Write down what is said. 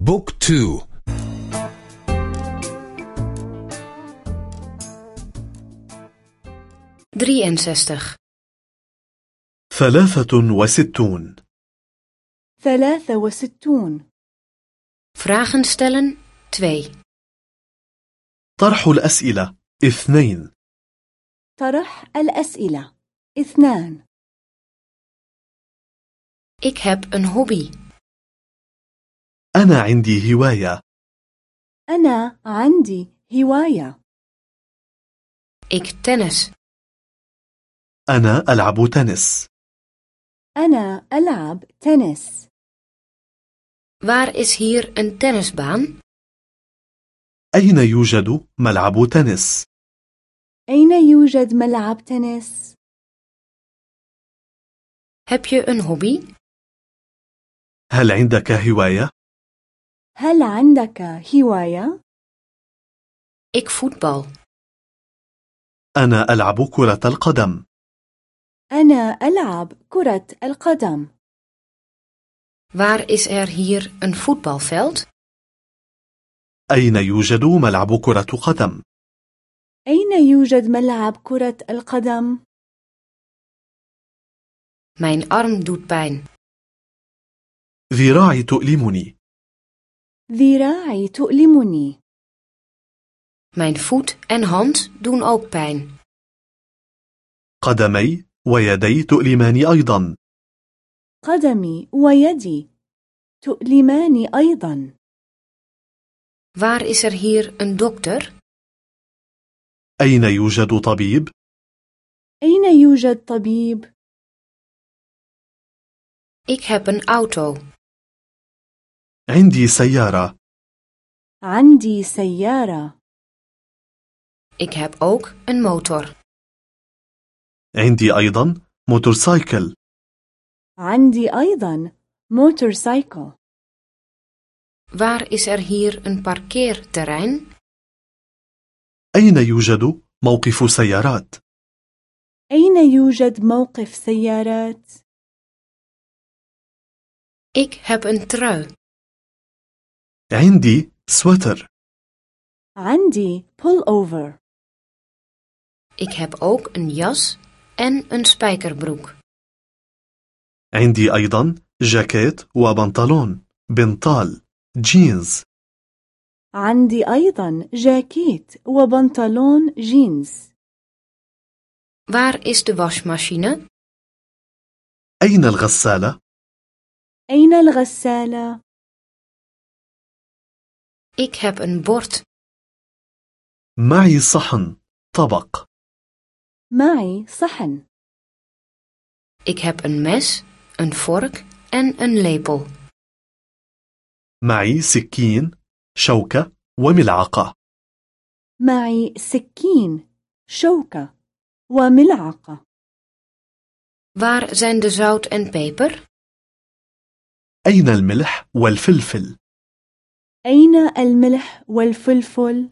بوك تو. ثلاثة وستون. ثلاثة وستون. Vragen stellen 2 طرح الأسئلة اثنين. طرح الأسئلة اثنان. Ik heb een hobby. أنا عندي هواية أنا عندي هواية Ik tennis. أنا ألعب تنس أنا ألعب تنس Waar is hier een tennisbaan? أين يوجد ملعب تنس؟ أين يوجد ملعب تنس؟ Heb je een hobby? هل عندك هواية؟ هل عندك هواية؟ Ik voetbal. أنا ألعب كرة القدم أنا ألعب كرة القدم Waar is er hier een voetbalveld? أين يوجد ملعب كرة قدم؟ أين يوجد ملعب كرة القدم؟ Mijn arm doet pijn. ذراعي تؤلمني ذراعي تؤلمني Mijn voet en hand doen ook pijn. قدمي ويدي تؤلماني أيضا قدمي ويدي تؤلماني أيضا Waar is er hier een dokter? أين يوجد طبيب؟ أين يوجد طبيب؟ Ik heb een auto. عندي سيارة عندي سيارة Ik heb ook een motor. عندي أيضا motorcycle عندي أيضا موتورسايكل Waar is er hier een parkeerterrein? أين يوجد موقف سيارات؟ أين يوجد موقف سيارات؟ Ik heb een trui. عندي سويتر عندي pull over Ik heb ook een jas en een spijkerbroek. عندي أيضا جاكيت وبنطلون بنطال جينز عندي أيضا جاكيت وبنطلون جينز Waar is de wasmachine? أين الغسالة؟ أين الغسالة؟ Ik heb een bord. معي صحن طبق معي صحن Ik heb een mes, een vork en een lepel. معي سكين شوكة وملعقة معي سكين شوكة وملعقة Waar zijn de zout en peper? أين الملح والفلفل؟ أين الملح والفلفل؟